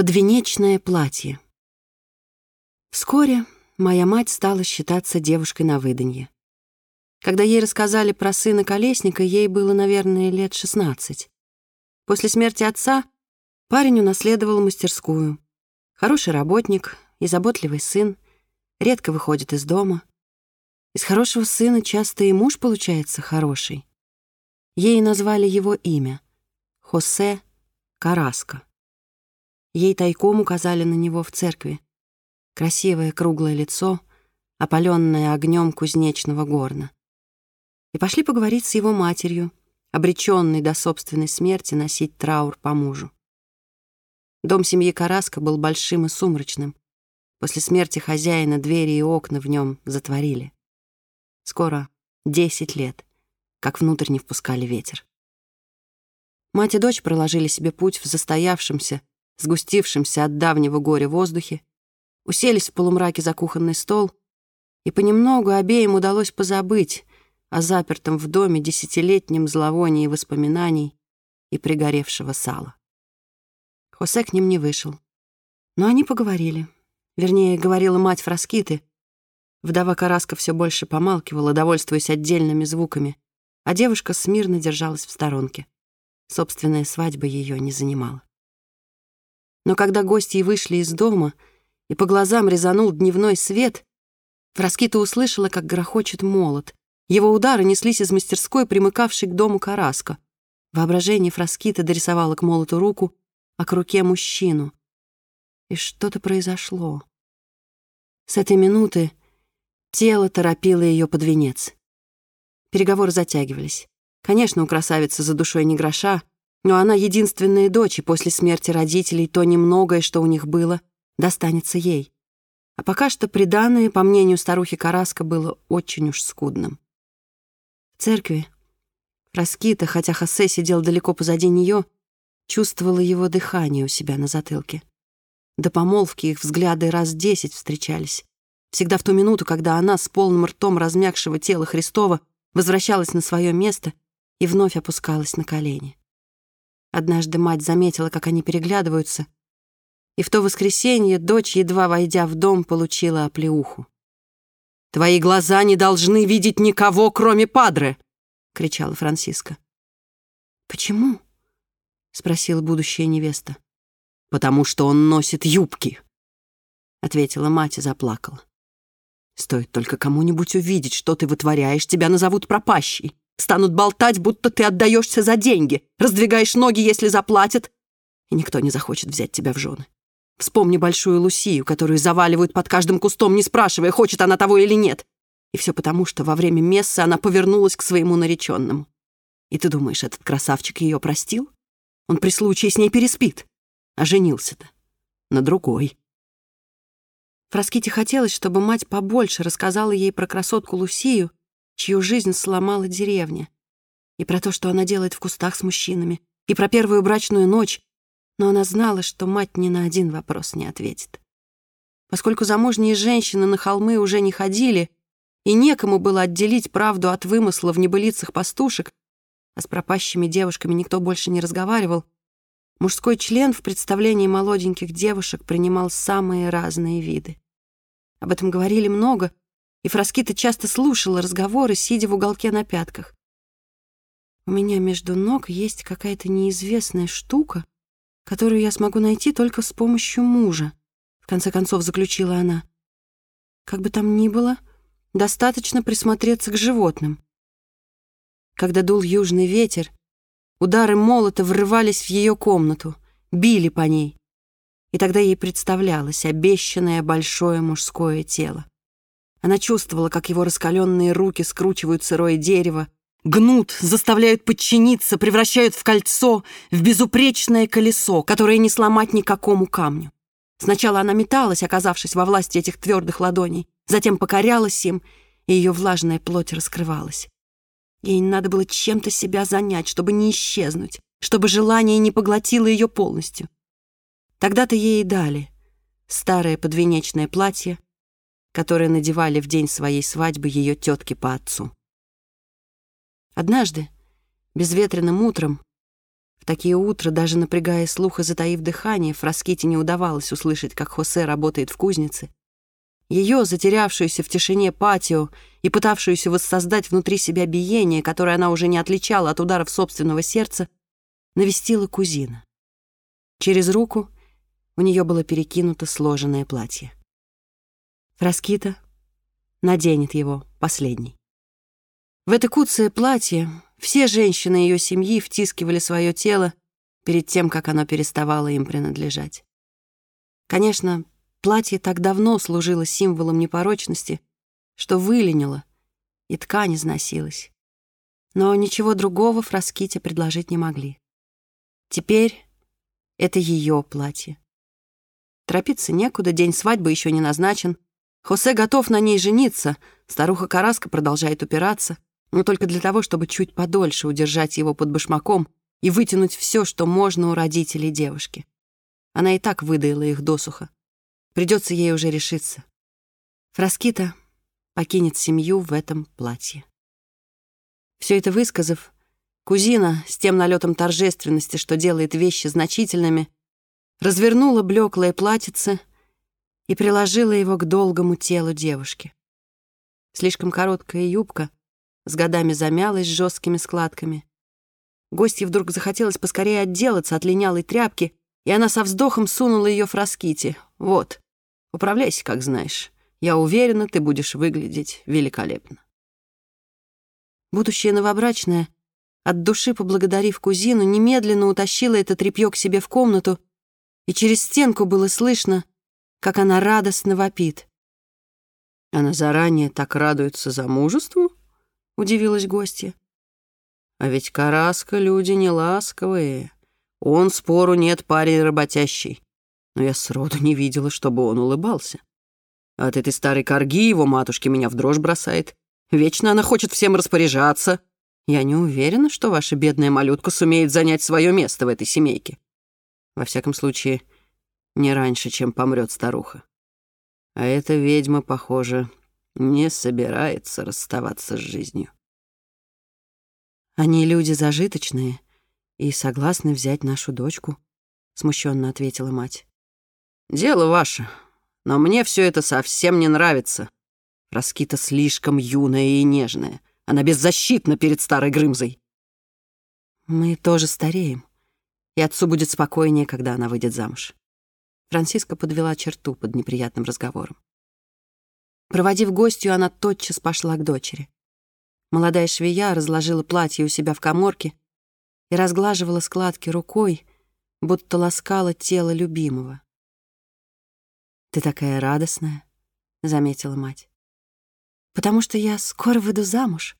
Подвенечное платье. Вскоре моя мать стала считаться девушкой на выданье. Когда ей рассказали про сына Колесника, ей было, наверное, лет 16. После смерти отца парень унаследовал мастерскую. Хороший работник и заботливый сын, редко выходит из дома. Из хорошего сына часто и муж получается хороший. Ей назвали его имя — Хосе Караско. Ей тайком указали на него в церкви. Красивое круглое лицо, опаленное огнем кузнечного горна. И пошли поговорить с его матерью, обреченной до собственной смерти носить траур по мужу. Дом семьи Караска был большим и сумрачным. После смерти хозяина двери и окна в нем затворили. Скоро десять лет, как внутрь не впускали ветер. Мать и дочь проложили себе путь в застоявшемся, сгустившемся от давнего горя воздухе, уселись в полумраке за кухонный стол, и понемногу обеим удалось позабыть о запертом в доме десятилетнем зловонии воспоминаний и пригоревшего сала. Хосе к ним не вышел. Но они поговорили. Вернее, говорила мать Фраскиты. Вдова Караска все больше помалкивала, довольствуясь отдельными звуками, а девушка смирно держалась в сторонке. Собственная свадьба ее не занимала. Но когда гости вышли из дома, и по глазам резанул дневной свет, Фраскита услышала, как грохочет молот. Его удары неслись из мастерской, примыкавшей к дому Караска. Воображение Фраскита дорисовало к молоту руку, а к руке мужчину. И что-то произошло. С этой минуты тело торопило ее под венец. Переговоры затягивались. Конечно, у красавицы за душой не гроша, но она единственная дочь, и после смерти родителей то немногое, что у них было, достанется ей. А пока что приданное, по мнению старухи Караска, было очень уж скудным. В церкви Раскита, хотя Хосе сидел далеко позади нее, чувствовала его дыхание у себя на затылке. До помолвки их взгляды раз десять встречались. Всегда в ту минуту, когда она с полным ртом размягшего тела Христова возвращалась на свое место и вновь опускалась на колени. Однажды мать заметила, как они переглядываются, и в то воскресенье дочь, едва войдя в дом, получила оплеуху. «Твои глаза не должны видеть никого, кроме Падре!» — кричала Франциска. «Почему?» — спросила будущая невеста. «Потому что он носит юбки», — ответила мать и заплакала. «Стоит только кому-нибудь увидеть, что ты вытворяешь, тебя назовут пропащей. Станут болтать, будто ты отдаешься за деньги, раздвигаешь ноги, если заплатят, и никто не захочет взять тебя в жены. Вспомни большую Лусию, которую заваливают под каждым кустом, не спрашивая, хочет она того или нет. И все потому, что во время мессы она повернулась к своему нареченному. И ты думаешь, этот красавчик ее простил? Он при случае с ней переспит. А женился-то на другой. Фраските хотелось, чтобы мать побольше рассказала ей про красотку Лусию, чью жизнь сломала деревня, и про то, что она делает в кустах с мужчинами, и про первую брачную ночь, но она знала, что мать ни на один вопрос не ответит. Поскольку замужние женщины на холмы уже не ходили, и некому было отделить правду от вымысла в небылицах пастушек, а с пропащими девушками никто больше не разговаривал, мужской член в представлении молоденьких девушек принимал самые разные виды. Об этом говорили много, и Фраскита часто слушала разговоры, сидя в уголке на пятках. «У меня между ног есть какая-то неизвестная штука, которую я смогу найти только с помощью мужа», в конце концов заключила она. «Как бы там ни было, достаточно присмотреться к животным». Когда дул южный ветер, удары молота врывались в ее комнату, били по ней. И тогда ей представлялось обещанное большое мужское тело. Она чувствовала, как его раскаленные руки скручивают сырое дерево, гнут, заставляют подчиниться, превращают в кольцо, в безупречное колесо, которое не сломать никакому камню. Сначала она металась, оказавшись во власти этих твердых ладоней, затем покорялась им, и ее влажная плоть раскрывалась. Ей надо было чем-то себя занять, чтобы не исчезнуть, чтобы желание не поглотило ее полностью. Тогда-то ей и дали старое подвенечное платье, которые надевали в день своей свадьбы ее тетки по отцу. Однажды, безветренным утром, В такие утра, даже напрягая слух и затаив дыхание, Фраските не удавалось услышать, как Хосе работает в кузнице. Ее, затерявшуюся в тишине патио и пытавшуюся воссоздать внутри себя биение, которое она уже не отличала от ударов собственного сердца, навестила кузина. Через руку у нее было перекинуто сложенное платье. Фраскита наденет его последний. В это куцое платье все женщины ее семьи втискивали свое тело перед тем, как оно переставало им принадлежать. Конечно, платье так давно служило символом непорочности, что выленило, и ткань износилась. Но ничего другого Фраските предложить не могли. Теперь это ее платье. Торопиться некуда, день свадьбы еще не назначен. Хосе готов на ней жениться, старуха Караска продолжает упираться — но только для того, чтобы чуть подольше удержать его под башмаком и вытянуть все, что можно у родителей девушки. Она и так выдаила их досуха. Придется ей уже решиться. Фраскита покинет семью в этом платье. Все это высказав, кузина с тем налетом торжественности, что делает вещи значительными, развернула блеклое платьице и приложила его к долгому телу девушки. Слишком короткая юбка с годами замялась с жесткими складками. Гостье вдруг захотелось поскорее отделаться от линялой тряпки, и она со вздохом сунула ее в раските. «Вот, управляйся, как знаешь. Я уверена, ты будешь выглядеть великолепно». Будущая новобрачная, от души поблагодарив кузину, немедленно утащила это тряпье к себе в комнату, и через стенку было слышно, как она радостно вопит. Она заранее так радуется замужеству? удивилась гостья. А ведь Караска люди не ласковые. Он, спору нет, парень работящий. Но я сроду не видела, чтобы он улыбался. От этой старой корги его матушки меня в дрожь бросает. Вечно она хочет всем распоряжаться. Я не уверена, что ваша бедная малютка сумеет занять свое место в этой семейке. Во всяком случае, не раньше, чем помрет старуха. А эта ведьма, похоже, не собирается расставаться с жизнью. Они люди зажиточные и согласны взять нашу дочку, смущенно ответила мать. Дело ваше, но мне все это совсем не нравится. Раскита слишком юная и нежная. Она беззащитна перед старой Грымзой. Мы тоже стареем, и отцу будет спокойнее, когда она выйдет замуж. Франциска подвела черту под неприятным разговором. Проводив гостью, она тотчас пошла к дочери. Молодая швея разложила платье у себя в коморке и разглаживала складки рукой, будто ласкала тело любимого. «Ты такая радостная», — заметила мать. «Потому что я скоро выйду замуж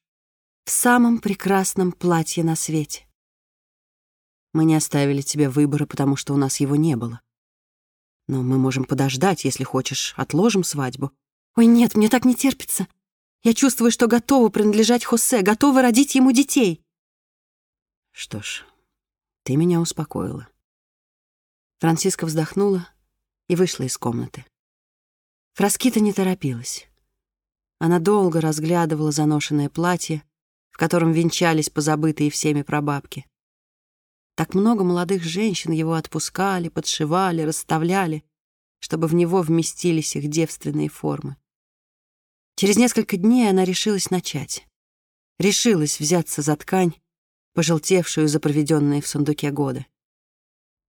в самом прекрасном платье на свете. Мы не оставили тебе выбора, потому что у нас его не было. Но мы можем подождать, если хочешь, отложим свадьбу, Ой, нет, мне так не терпится. Я чувствую, что готова принадлежать Хосе, готова родить ему детей. Что ж, ты меня успокоила. Франциска вздохнула и вышла из комнаты. Фраскита не торопилась. Она долго разглядывала заношенное платье, в котором венчались позабытые всеми прабабки. Так много молодых женщин его отпускали, подшивали, расставляли, чтобы в него вместились их девственные формы. Через несколько дней она решилась начать. Решилась взяться за ткань, пожелтевшую за проведенные в сундуке годы.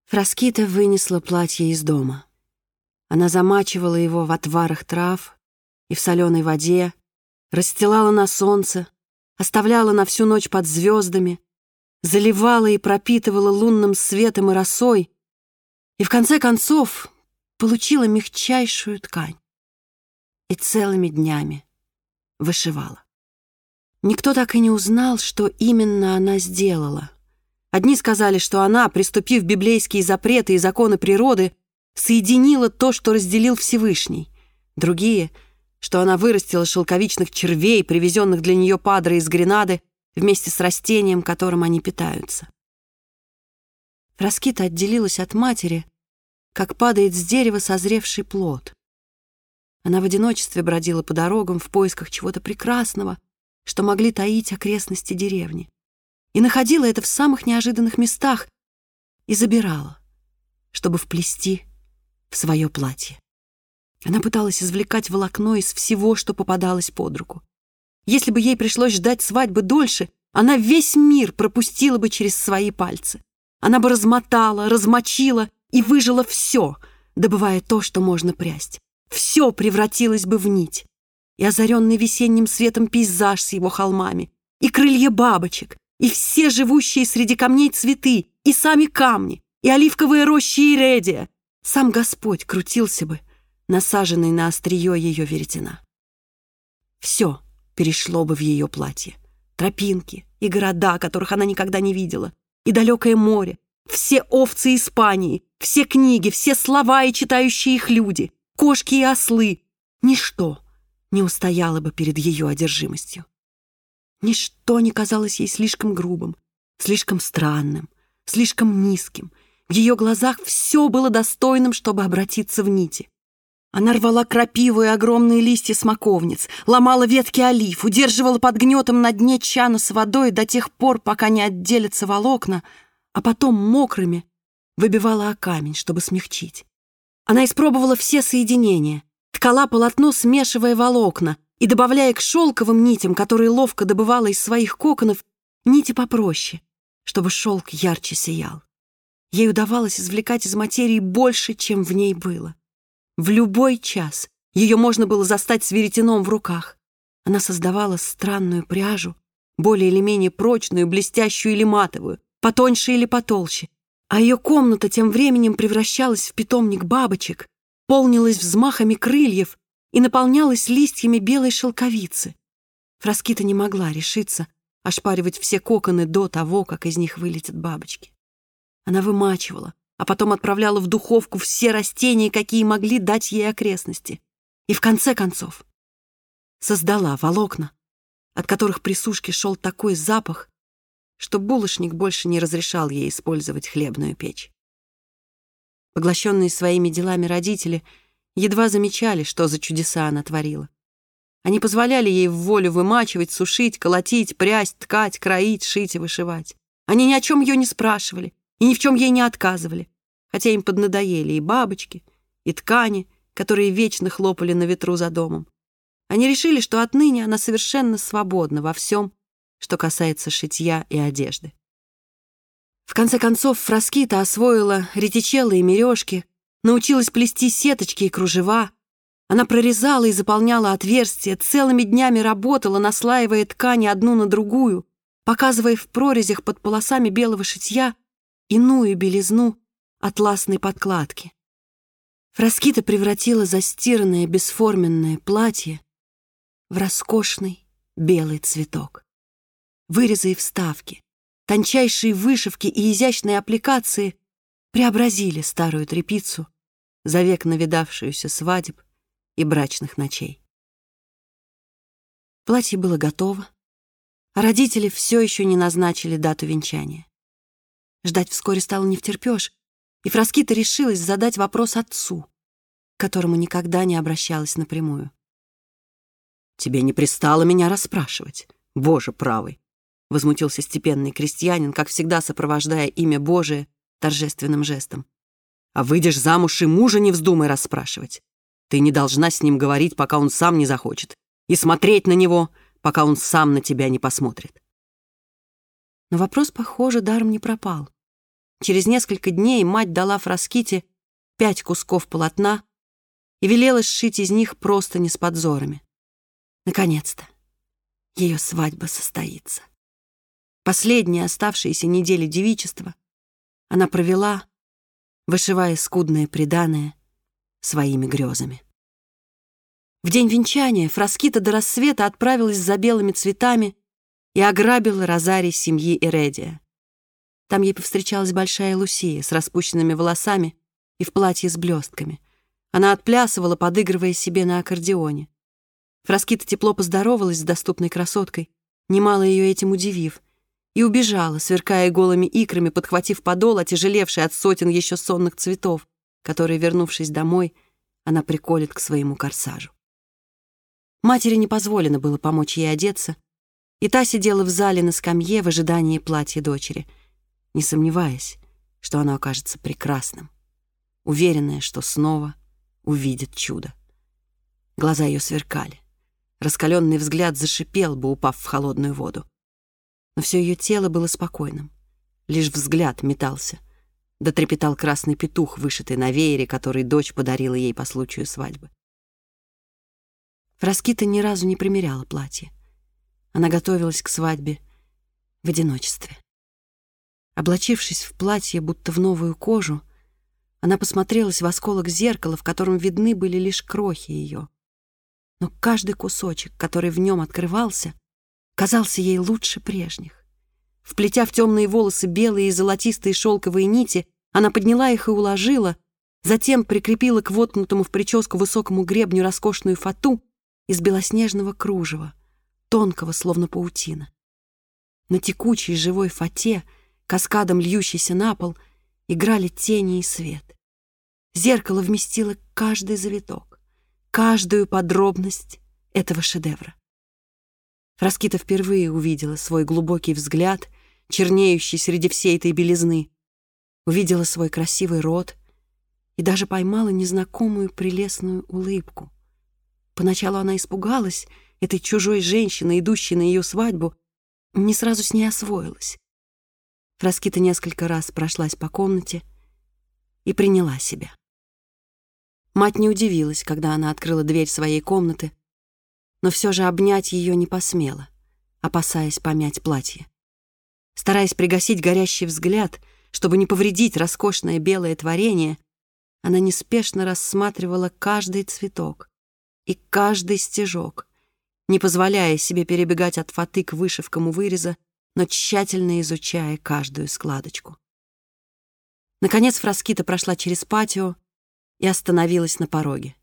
Фраскита вынесла платье из дома. Она замачивала его в отварах трав и в соленой воде, расстилала на солнце, оставляла на всю ночь под звездами, заливала и пропитывала лунным светом и росой, и в конце концов получила мягчайшую ткань и целыми днями вышивала. Никто так и не узнал, что именно она сделала. Одни сказали, что она, приступив библейские запреты и законы природы, соединила то, что разделил Всевышний. Другие, что она вырастила шелковичных червей, привезенных для нее падры из Гренады, вместе с растением, которым они питаются. Раскита отделилась от матери, как падает с дерева созревший плод. Она в одиночестве бродила по дорогам в поисках чего-то прекрасного, что могли таить окрестности деревни. И находила это в самых неожиданных местах, и забирала, чтобы вплести в свое платье. Она пыталась извлекать волокно из всего, что попадалось под руку. Если бы ей пришлось ждать свадьбы дольше, она весь мир пропустила бы через свои пальцы. Она бы размотала, размочила и выжила все, добывая то, что можно прясть. Все превратилось бы в нить. И озаренный весенним светом пейзаж с его холмами, и крылья бабочек, и все живущие среди камней цветы, и сами камни, и оливковые рощи Иредия. Сам Господь крутился бы, насаженный на острие ее веретена. Все перешло бы в ее платье. Тропинки и города, которых она никогда не видела, и далекое море, все овцы Испании, все книги, все слова и читающие их люди, кошки и ослы. Ничто не устояло бы перед ее одержимостью. Ничто не казалось ей слишком грубым, слишком странным, слишком низким. В ее глазах все было достойным, чтобы обратиться в нити. Она рвала крапиву и огромные листья смоковниц, ломала ветки олив, удерживала под гнетом на дне чана с водой до тех пор, пока не отделятся волокна, а потом мокрыми выбивала о камень, чтобы смягчить. Она испробовала все соединения, ткала полотно, смешивая волокна и добавляя к шелковым нитям, которые ловко добывала из своих коконов, нити попроще, чтобы шелк ярче сиял. Ей удавалось извлекать из материи больше, чем в ней было. В любой час ее можно было застать с веретеном в руках. Она создавала странную пряжу, более или менее прочную, блестящую или матовую, потоньше или потолще. А ее комната тем временем превращалась в питомник бабочек, полнилась взмахами крыльев и наполнялась листьями белой шелковицы. Фраскита не могла решиться ошпаривать все коконы до того, как из них вылетят бабочки. Она вымачивала, а потом отправляла в духовку все растения, какие могли дать ей окрестности. И в конце концов создала волокна, от которых при сушке шел такой запах, что булочник больше не разрешал ей использовать хлебную печь. Поглощенные своими делами родители едва замечали, что за чудеса она творила. Они позволяли ей в волю вымачивать, сушить, колотить, прясть, ткать, кроить, шить и вышивать. Они ни о чем ее не спрашивали и ни в чем ей не отказывали хотя им поднадоели и бабочки, и ткани, которые вечно хлопали на ветру за домом. Они решили, что отныне она совершенно свободна во всем, что касается шитья и одежды. В конце концов, Фраскита освоила ретичелы и мережки, научилась плести сеточки и кружева. Она прорезала и заполняла отверстия, целыми днями работала, наслаивая ткани одну на другую, показывая в прорезях под полосами белого шитья иную белизну атласной подкладки. Фраскита превратила застиранное бесформенное платье в роскошный белый цветок. Вырезы и вставки, тончайшие вышивки и изящные аппликации преобразили старую трепицу, за век навидавшуюся свадеб и брачных ночей. Платье было готово, а родители все еще не назначили дату венчания. Ждать вскоре стало не втерпёшь, и Фраскита решилась задать вопрос отцу, к которому никогда не обращалась напрямую. «Тебе не пристало меня расспрашивать, Боже правый!» возмутился степенный крестьянин, как всегда сопровождая имя Божие торжественным жестом. «А выйдешь замуж и мужа не вздумай расспрашивать. Ты не должна с ним говорить, пока он сам не захочет, и смотреть на него, пока он сам на тебя не посмотрит». Но вопрос, похоже, даром не пропал. Через несколько дней мать дала Фраските пять кусков полотна и велела сшить из них просто не с подзорами. Наконец-то ее свадьба состоится. Последние оставшиеся недели девичества она провела, вышивая скудное преданное своими грезами. В день венчания Фраскита до рассвета отправилась за белыми цветами и ограбила розарий семьи Эредия. Там ей повстречалась большая Лусия с распущенными волосами и в платье с блестками. Она отплясывала, подыгрывая себе на аккордеоне. Фраскита тепло поздоровалась с доступной красоткой, немало ее этим удивив, и убежала, сверкая голыми икрами, подхватив подол, отяжелевший от сотен еще сонных цветов, которые, вернувшись домой, она приколет к своему корсажу. Матери не позволено было помочь ей одеться, и та сидела в зале на скамье в ожидании платья дочери — не сомневаясь, что оно окажется прекрасным, уверенная, что снова увидит чудо. Глаза ее сверкали. Раскаленный взгляд зашипел бы, упав в холодную воду. Но все ее тело было спокойным. Лишь взгляд метался. Да трепетал красный петух, вышитый на веере, который дочь подарила ей по случаю свадьбы. Фраскита ни разу не примеряла платье. Она готовилась к свадьбе в одиночестве. Облачившись в платье, будто в новую кожу, она посмотрелась в осколок зеркала, в котором видны были лишь крохи ее. Но каждый кусочек, который в нем открывался, казался ей лучше прежних. Вплетя в темные волосы белые и золотистые шелковые нити, она подняла их и уложила, затем прикрепила к воткнутому в прическу высокому гребню роскошную фату из белоснежного кружева, тонкого, словно паутина. На текучей живой фате, каскадом льющейся на пол, играли тени и свет. Зеркало вместило каждый завиток, каждую подробность этого шедевра. Раскита впервые увидела свой глубокий взгляд, чернеющий среди всей этой белизны, увидела свой красивый рот и даже поймала незнакомую прелестную улыбку. Поначалу она испугалась этой чужой женщины, идущей на ее свадьбу, не сразу с ней освоилась. Фраскита несколько раз прошлась по комнате и приняла себя. Мать не удивилась, когда она открыла дверь своей комнаты, но все же обнять ее не посмела, опасаясь помять платье. Стараясь пригасить горящий взгляд, чтобы не повредить роскошное белое творение, она неспешно рассматривала каждый цветок и каждый стежок, не позволяя себе перебегать от фаты к вышивкам у выреза, но тщательно изучая каждую складочку. Наконец Фраскита прошла через патио и остановилась на пороге.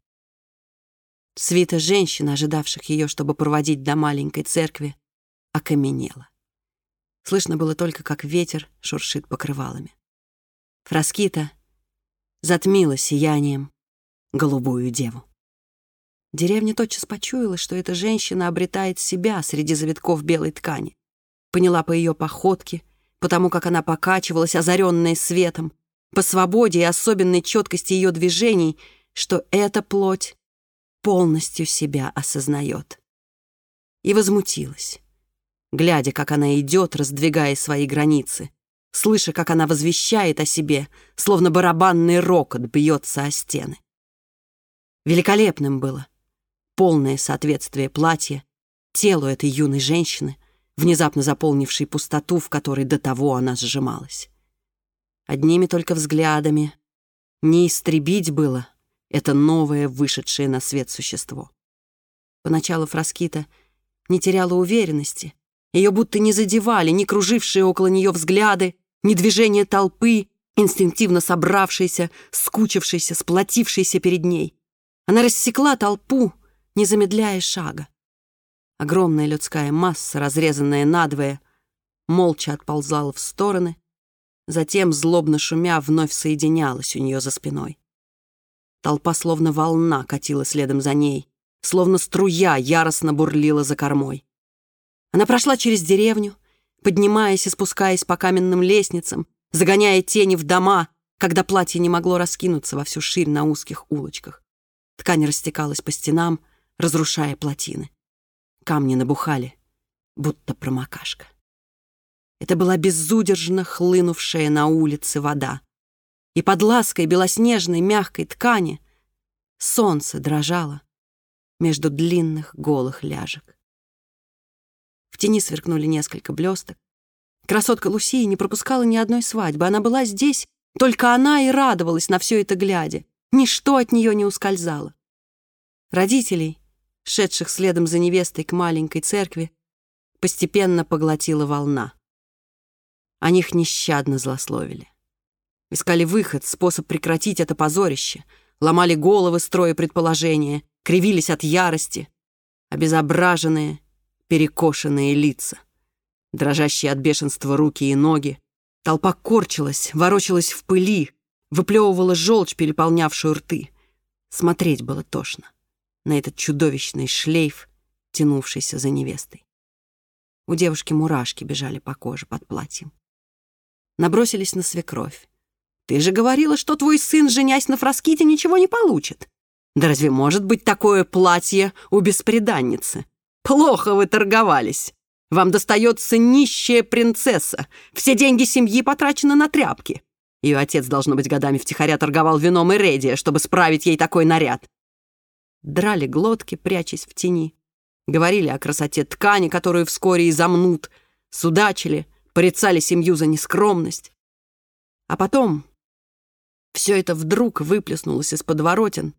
Свита женщин, ожидавших ее, чтобы проводить до маленькой церкви, окаменела. Слышно было только, как ветер шуршит покрывалами. Фраскита затмила сиянием голубую деву. Деревня тотчас почуяла, что эта женщина обретает себя среди завитков белой ткани. Поняла по ее походке, потому как она покачивалась, озаренная светом, по свободе и особенной четкости ее движений, что эта плоть полностью себя осознает. И возмутилась, глядя, как она идет, раздвигая свои границы, слыша, как она возвещает о себе, словно барабанный рокот бьется о стены. Великолепным было полное соответствие платья телу этой юной женщины, внезапно заполнившей пустоту, в которой до того она сжималась. Одними только взглядами не истребить было это новое, вышедшее на свет существо. Поначалу Фраскита не теряла уверенности. Ее будто не задевали ни кружившие около нее взгляды, ни движения толпы, инстинктивно собравшейся, скучившейся, сплотившейся перед ней. Она рассекла толпу, не замедляя шага. Огромная людская масса, разрезанная надвое, молча отползала в стороны, затем, злобно шумя, вновь соединялась у нее за спиной. Толпа словно волна катила следом за ней, словно струя яростно бурлила за кормой. Она прошла через деревню, поднимаясь и спускаясь по каменным лестницам, загоняя тени в дома, когда платье не могло раскинуться во всю ширь на узких улочках. Ткань растекалась по стенам, разрушая плотины. Камни набухали, будто промокашка. Это была безудержно хлынувшая на улице вода и под лаской белоснежной мягкой ткани солнце дрожало между длинных голых ляжек. В тени сверкнули несколько блесток. Красотка Лусии не пропускала ни одной свадьбы. Она была здесь, только она и радовалась на все это глядя. Ничто от нее не ускользало. Родителей, шедших следом за невестой к маленькой церкви, постепенно поглотила волна. О них нещадно злословили. Искали выход, способ прекратить это позорище. Ломали головы, строя предположения, кривились от ярости. Обезображенные, перекошенные лица. Дрожащие от бешенства руки и ноги. Толпа корчилась, ворочалась в пыли, выплевывала желчь, переполнявшую рты. Смотреть было тошно на этот чудовищный шлейф, тянувшийся за невестой. У девушки мурашки бежали по коже под платьем. Набросились на свекровь Ты же говорила, что твой сын, женясь на Фраските, ничего не получит. Да разве может быть такое платье у беспреданницы? Плохо вы торговались. Вам достается нищая принцесса. Все деньги семьи потрачены на тряпки. Ее отец, должно быть, годами втихаря торговал вином и редия, чтобы справить ей такой наряд. Драли глотки, прячась в тени. Говорили о красоте ткани, которую вскоре и замнут. Судачили, порицали семью за нескромность. А потом все это вдруг выплеснулось из подворотен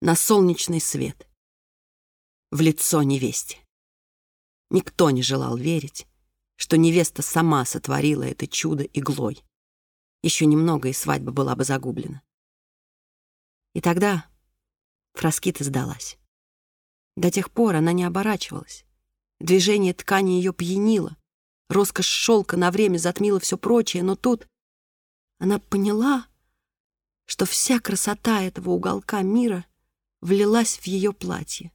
на солнечный свет. В лицо невесте. Никто не желал верить, что невеста сама сотворила это чудо иглой. Еще немного, и свадьба была бы загублена. И тогда Фраскита сдалась. До тех пор она не оборачивалась. Движение ткани ее пьянило. Роскошь шелка на время затмила все прочее, но тут она поняла, что вся красота этого уголка мира влилась в ее платье.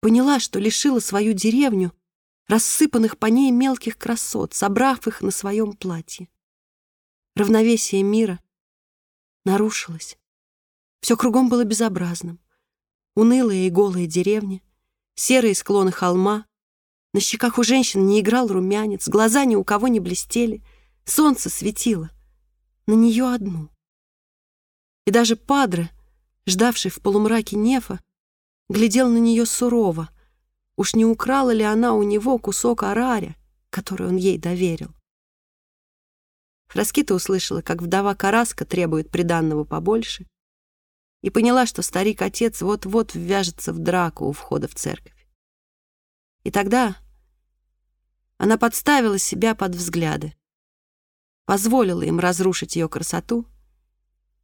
Поняла, что лишила свою деревню рассыпанных по ней мелких красот, собрав их на своем платье. Равновесие мира нарушилось. Все кругом было безобразным. Унылая и голая деревня, серые склоны холма. На щеках у женщин не играл румянец, глаза ни у кого не блестели. Солнце светило. На нее одну. И даже Падре, ждавший в полумраке Нефа, глядел на нее сурово. Уж не украла ли она у него кусок араря, который он ей доверил? Раскита услышала, как вдова Караска требует приданного побольше, и поняла, что старик-отец вот-вот ввяжется в драку у входа в церковь. И тогда она подставила себя под взгляды, позволила им разрушить ее красоту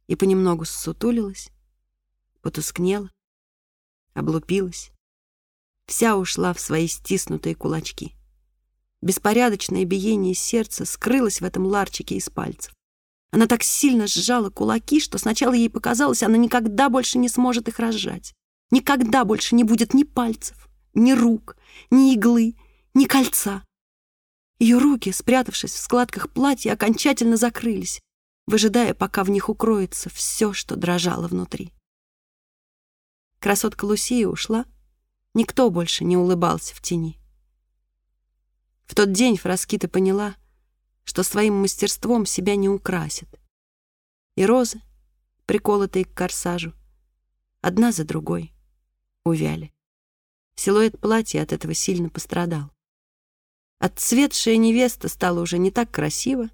и понемногу ссутулилась, потускнела, облупилась, вся ушла в свои стиснутые кулачки. Беспорядочное биение сердца скрылось в этом ларчике из пальцев. Она так сильно сжала кулаки, что сначала ей показалось, она никогда больше не сможет их разжать. Никогда больше не будет ни пальцев, ни рук, ни иглы, ни кольца. Ее руки, спрятавшись в складках платья, окончательно закрылись, выжидая, пока в них укроется все, что дрожало внутри. Красотка Лусия ушла, никто больше не улыбался в тени. В тот день Фраскита поняла, что своим мастерством себя не украсит. И розы, приколотые к корсажу, одна за другой, увяли. Силуэт платья от этого сильно пострадал. Отцветшая невеста стала уже не так красиво,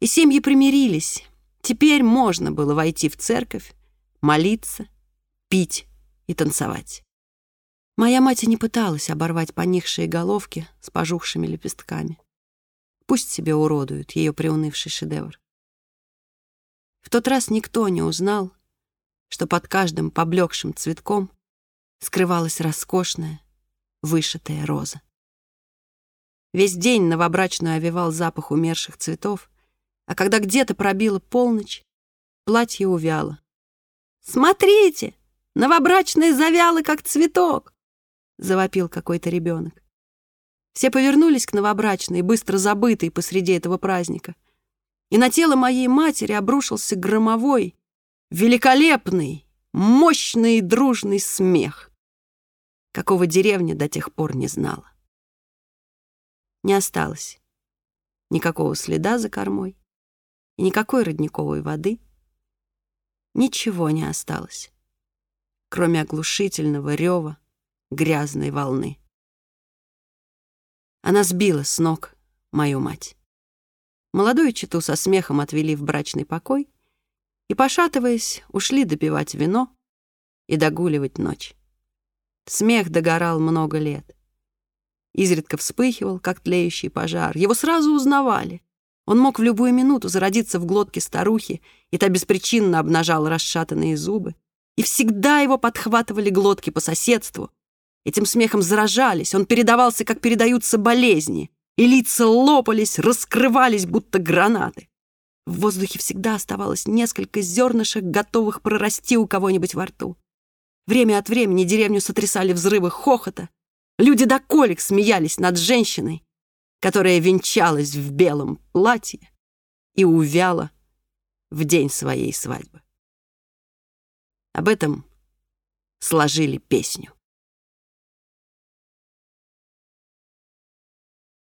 и семьи примирились. Теперь можно было войти в церковь, молиться, пить и танцевать. Моя мать и не пыталась оборвать поникшие головки с пожухшими лепестками. Пусть себе уродуют ее приунывший шедевр. В тот раз никто не узнал, что под каждым поблекшим цветком скрывалась роскошная, вышитая роза. Весь день новобрачную овивал запах умерших цветов, а когда где-то пробила полночь, платье увяло. «Смотрите! Новобрачная завяла, как цветок!» — завопил какой-то ребенок. Все повернулись к новобрачной, быстро забытой посреди этого праздника. И на тело моей матери обрушился громовой, великолепный, мощный и дружный смех, какого деревня до тех пор не знала. Не осталось никакого следа за кормой и никакой родниковой воды. Ничего не осталось, кроме оглушительного рева грязной волны. Она сбила с ног мою мать. Молодую читу со смехом отвели в брачный покой и, пошатываясь, ушли допивать вино и догуливать ночь. Смех догорал много лет. Изредка вспыхивал, как тлеющий пожар. Его сразу узнавали. Он мог в любую минуту зародиться в глотке старухи, и та беспричинно обнажала расшатанные зубы. И всегда его подхватывали глотки по соседству, Этим смехом заражались, он передавался, как передаются болезни, и лица лопались, раскрывались, будто гранаты. В воздухе всегда оставалось несколько зернышек, готовых прорасти у кого-нибудь во рту. Время от времени деревню сотрясали взрывы хохота. Люди до колик смеялись над женщиной, которая венчалась в белом платье и увяла в день своей свадьбы. Об этом сложили песню.